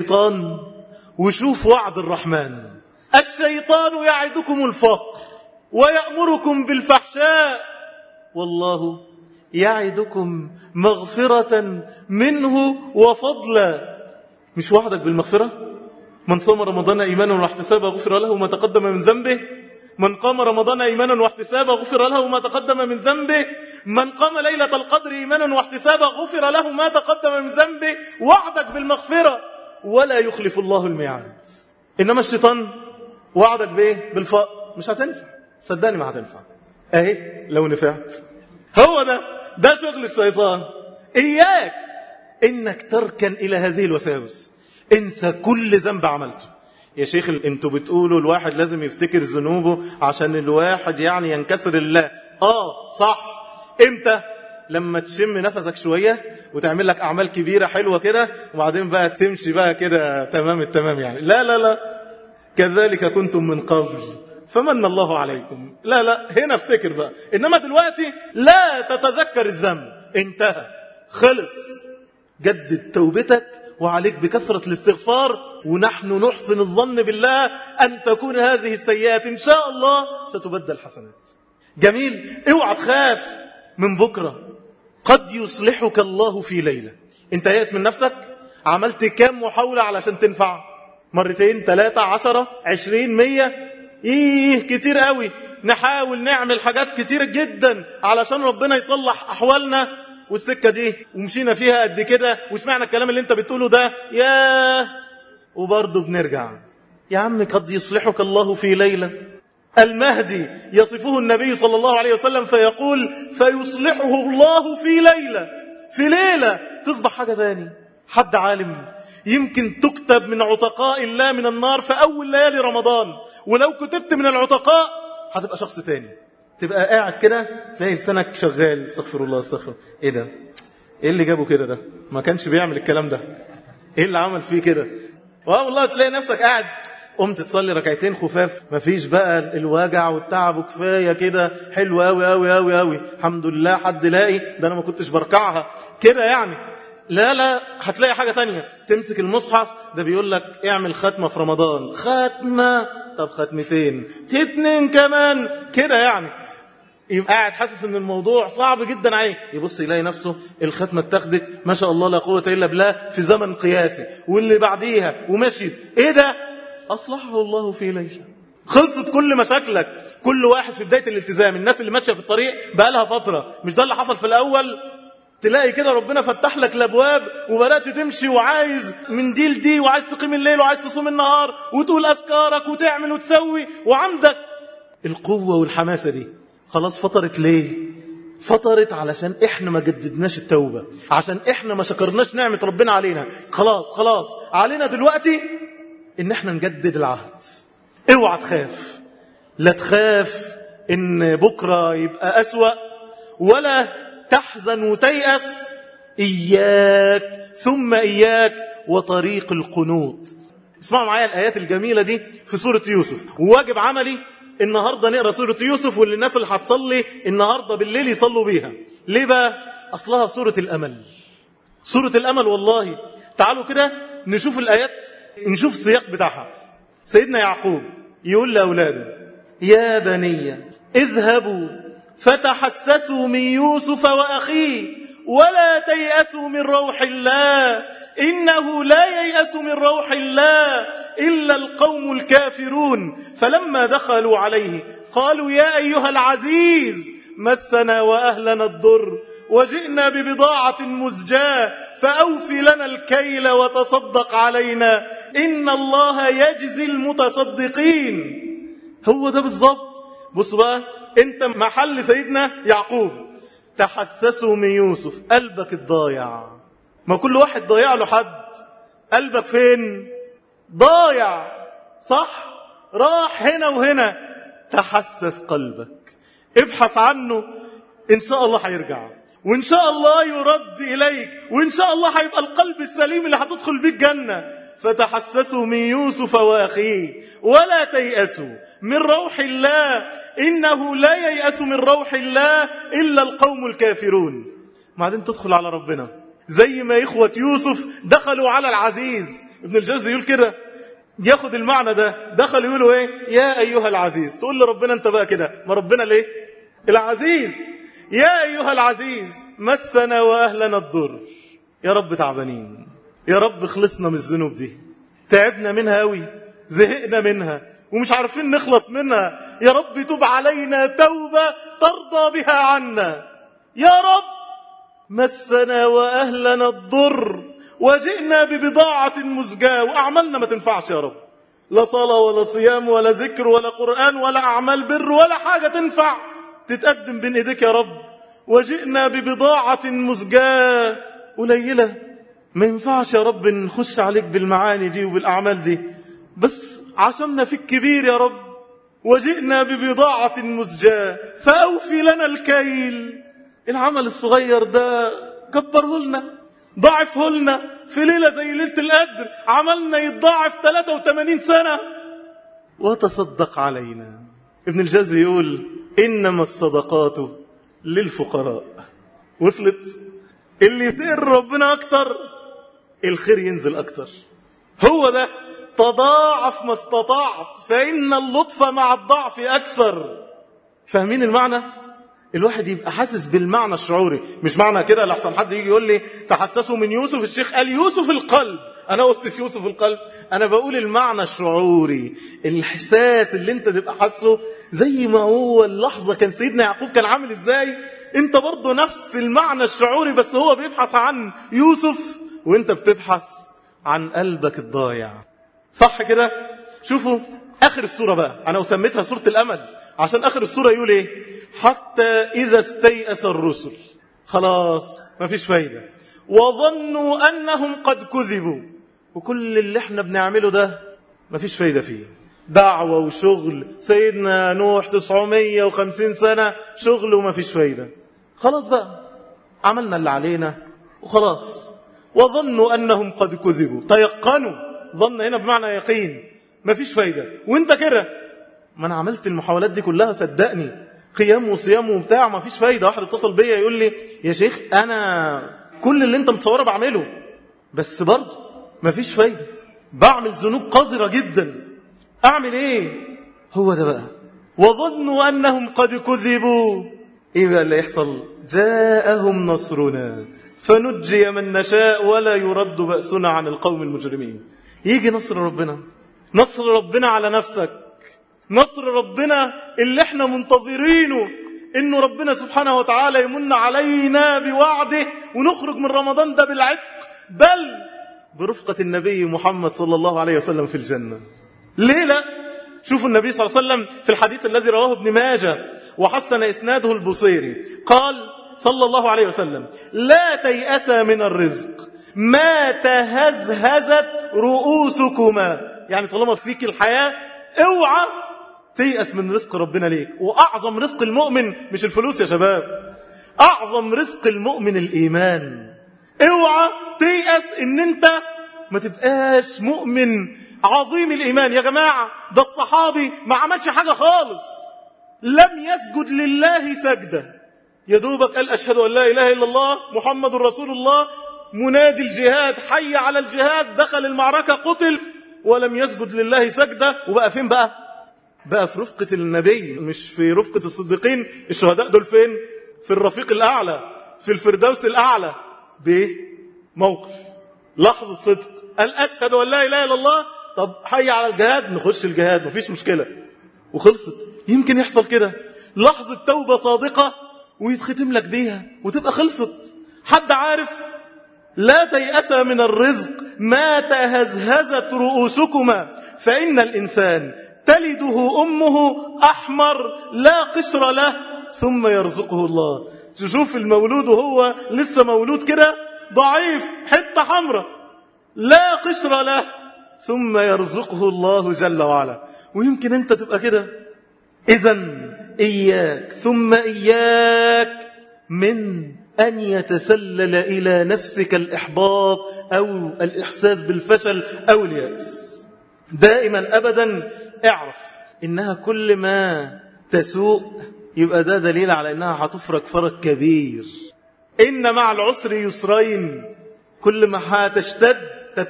الشيطان وشوف وعد الرحمن. الشيطان يعدكم الفقر ويأمركم بالفحشاء. والله يعدكم مغفرة منه وفضلا. مش وعدك بالمغفرة؟ من صام رمضان إيمانا واحتسابا غفر له ما تقدم من ذنبه. من قام رمضان إيمانا واحتسابا غفر له ما تقدم من ذنبه. من قام ليلة القدر إيمانا واحتسابا غفر له ما تقدم من ذنبه. وعدك بالمغفرة. ولا يخلف الله الميعاد. إنما الشيطان وعدك بإيه؟ بالفقر مش هتنفع. صدقني ما هتنفع. أهي لو نفعت. هو ده. ده شغل الشيطان. إياك إنك تركن إلى هذه الوساوس. انسى كل ذنب عملته. يا شيخ أنتوا بتقولوا الواحد لازم يفتكر ذنوبه عشان الواحد يعني ينكسر الله. آه صح. إمتى؟ لما تشم نفسك شوية وتعمل لك أعمال كبيرة حلوة كده وبعدين بقى تمشي بقى كده تمام التمام يعني. لا لا لا. كذلك كنتم من قبل فمن الله عليكم. لا لا. هنا افتكر بقى. إنما دلوقتي لا تتذكر الذنب. انتهى. خلص. جدد توبتك وعليك بكثرة الاستغفار ونحن نحسن الظن بالله أن تكون هذه السيئات إن شاء الله ستبدل حسنات. جميل. اوعى تخاف من بكرة. قد يصلحك الله في ليلة. انت يأس من نفسك؟ عملت كام محاولة علشان تنفع؟ مرتين ثلاثة عشرة عشرين مية؟ إيه كتير قوي. نحاول نعمل حاجات كتير جدا علشان ربنا يصلح أحوالنا. والسكة دي ومشينا فيها قد كده. وسمعنا الكلام اللي انت بتقوله ده. يا وبرضه بنرجع. يا عم قد يصلحك الله في ليلة. المهدي يصفه النبي صلى الله عليه وسلم فيقول فيصلحه الله في ليلة في ليلة تصبح حاجة ثاني حد عالم. يمكن تكتب من عتقاء الله من النار في أول ليالي رمضان ولو كتبت من العتقاء هتبقى شخص تاني. تبقى قاعد كده تلاقي لسانك شغال استغفر الله استغفر إيه ده؟ إيه اللي جابه كده ده؟ ما كانش بيعمل الكلام ده. إيه اللي عمل فيه كده؟ والله تلاقي نفسك قاعد قمت تصلي ركعتين خفاف مفيش بقى الوجع والتعب وكفاية كده. حلو قوي قوي قوي قوي الحمد لله حد لاقي. ده أنا ما كنتش بركعها. كده يعني. لا لا هتلاقي حاجة تانية. تمسك المصحف ده بيقول لك اعمل ختمة في رمضان. ختمة؟ طب ختمتين. اتنين كمان. كده يعني. يبقى قاعد حاسس إن الموضوع صعب جدا عليه. يبص يلاقي نفسه الختمة اتخذت ما شاء الله لا قوة إلا بالله في زمن قياسي. واللي بعديها ومشيت. إيه ده؟ أصلحه الله في ليلة. خلصت كل مشاكلك. كل واحد في بداية الالتزام. الناس اللي ماشية في الطريق بقى لها فترة. مش ده اللي حصل في الأول؟ تلاقي كده ربنا فتح لك الأبواب وبدأت تمشي وعايز من دي لدي وعايز تقيم الليل وعايز تصوم النهار وتقول أذكارك وتعمل وتسوي وعندك. القوة والحماسة دي خلاص فطرت ليه؟ فطرت علشان إحنا ما جددناش التوبة. عشان إحنا ما شكرناش نعمة ربنا علينا. خلاص خلاص. علينا دلوقتي إن إحنا نجدد العهد. اوعى تخاف. لا تخاف إن بكرة يبقى أسوأ ولا تحزن وتيأس. إياك ثم إياك وطريق القنوط. اسمعوا معايا الآيات الجميلة دي في سورة يوسف. وواجب عملي النهاردة نقرأ سورة يوسف واللي الناس اللي هتصلي النهاردة بالليل يصلوا بيها. ليه بقى؟ أصلها سورة الأمل. سورة الأمل والله. تعالوا كده نشوف الآيات نشوف السياق بتاعها. سيدنا يعقوب يقول لأولاده يا بني اذهبوا فتحسسوا من يوسف وأخيه ولا تيأسوا من روح الله إنه لا ييأس من روح الله إلا القوم الكافرون. فلما دخلوا عليه قالوا يا أيها العزيز مسنا وأهلنا الضر وجئنا ببضاعة مزجاة فأوف لنا الكيل وتصدق علينا. إن الله يجزي المتصدقين. هو ده بالظبط. بص بقى أنت محل سيدنا يعقوب. تحسسوا من يوسف قلبك الضايع. ما كل واحد ضايع له حد. قلبك فين؟ ضايع. صح؟ راح هنا وهنا. تحسس قلبك. ابحث عنه. إن شاء الله هيرجع. وإن شاء الله يرد إليك وإن شاء الله هيبقى القلب السليم اللي هتدخل بيه الجنه فتحسسوا من يوسف وأخيه ولا تيأسوا من روح الله إنه لا ييأس من روح الله إلا القوم الكافرون. بعدين تدخل على ربنا. زي ما إخوة يوسف دخلوا على العزيز. ابن الجوزي يقول كده ياخد المعنى ده. دخل يقولوا إيه؟ يا أيها العزيز. تقول لربنا أنت بقى كده. ما ربنا ليه؟ العزيز. يا أيها العزيز مسنا وأهلنا الضر. يا رب تعبانين. يا رب خلصنا من الذنوب دي. تعبنا منها قوي زهقنا منها ومش عارفين نخلص منها. يا رب توب علينا توبة ترضى بها عنا. يا رب مسنا وأهلنا الضر. وجئنا ببضاعة مزجاة وأعمالنا ما تنفعش يا رب. لا صلاة ولا صيام ولا ذكر ولا قرآن ولا أعمال بر ولا حاجة تنفع. تتقدم بين إيديك يا رب. وجئنا ببضاعة مزجاة قليلة. ما ينفعش يا رب نخش عليك بالمعاني دي وبالأعمال دي. بس عشمنا فيك كبير يا رب. وجئنا ببضاعة مزجاة. فأوفي لنا الكيل. العمل الصغير ده كبره لنا ضعفه لنا. في ليلة زي ليلة القدر عملنا يتضاعف 83 سنة. وتصدق علينا. ابن الجزي يقول إنما الصدقات للفقراء. وصلت؟ اللي يطير ربنا أكتر الخير ينزل أكتر. هو ده تضاعف ما استطعت فإن اللطف مع الضعف أكثر. فاهمين المعنى؟ الواحد يبقى حاسس بالمعنى الشعوري. مش معنى كده لحسن حد يجي يقول لي تحسسوا من يوسف الشيخ قال يوسف القلب. أنا قلتش يوسف القلب أنا بقول المعنى الشعوري الإحساس اللي أنت تبقى حاسه زي ما هو اللحظة كان سيدنا يعقوب كان عامل إزاي. أنت برضه نفس المعنى الشعوري بس هو بيبحث عن يوسف وأنت بتبحث عن قلبك الضايع. صح كده؟ شوفوا آخر السورة بقى أنا سميتها سورة الأمل عشان آخر السورة يقول إيه؟ حتى إذا استيأس الرسل. خلاص ما فيش فايدة. وظنوا أنهم قد كذبوا. وكل اللي إحنا بنعمله ده ما فيش فايدة فيه. دعوة وشغل سيدنا نوح 950 سنة شغل وما فيش فايدة. خلاص بقى عملنا اللي علينا وخلاص. وظنوا أنهم قد كذبوا. تيقنوا. ظن هنا بمعنى يقين. ما فيش فايدة. وانت كده. ما أنا عملت المحاولات دي كلها صدقني. قيام وصيام وبتاع ما فيش فايدة. واحد اتصل بيا يقول لي يا شيخ أنا كل اللي أنت متصوره بعمله. بس برضه ما فيش فايدة. بعمل ذنوب قذرة جدا. أعمل إيه؟ هو ده بقى. وظنوا أنهم قد كذبوا. إيه بقى اللي يحصل؟ جاءهم نصرنا. فنجي من نشاء ولا يرد بأسنا عن القوم المجرمين. يجي نصر ربنا. نصر ربنا على نفسك. نصر ربنا اللي إحنا منتظرينه. انه ربنا سبحانه وتعالى يمن علينا بوعده ونخرج من رمضان ده بالعتق. بل برفقة النبي محمد صلى الله عليه وسلم في الجنة. ليه لا؟ شوفوا النبي صلى الله عليه وسلم في الحديث الذي رواه ابن ماجه وحسن إسناده البصيري. قال صلى الله عليه وسلم لا تيأس من الرزق ما تهزهزت رؤوسكما. يعني طالما فيك الحياة اوعى تيأس من رزق ربنا ليك. وأعظم رزق المؤمن مش الفلوس يا شباب أعظم رزق المؤمن الإيمان. اوعى تيأس إن أنت ما تبقاش مؤمن. عظيم الإيمان. يا جماعة ده الصحابي ما عملش حاجة خالص. لم يسجد لله سجدة. يا دوبك قال أشهد أن لا إله إلا الله محمد رسول الله منادي الجهاد حي على الجهاد دخل المعركة قتل ولم يسجد لله سجدة. وبقى فين بقى؟ بقى في رفقة النبي مش في رفقة الصديقين. الشهداء دول فين؟ في الرفيق الأعلى في الفردوس الأعلى. بموقف. لحظة صدق. قال أشهد أن لا إله إلا الله. طب حي على الجهاد نخش الجهاد مفيش مشكلة. وخلصت. يمكن يحصل كده. لحظة توبة صادقة ويتختم لك بيها وتبقى خلصت. حد عارف؟ لا تيأس من الرزق ما تهزهزت رؤوسكما. فإن الإنسان تلده أمه أحمر لا قشر له ثم يرزقه الله. تشوف المولود وهو لسه مولود كده ضعيف حتة حمراء لا قشر له. ثم يرزقه الله جل وعلا. ويمكن انت تبقى كده. اذا إياك ثم إياك من أن يتسلل إلى نفسك الإحباط أو الإحساس بالفشل أو اليأس. دائما ابدا اعرف إنها كل ما تسوء يبقى ده دليل على إنها هتفرج فرج كبير. إن مع العسر يسرين كل ما هتشتد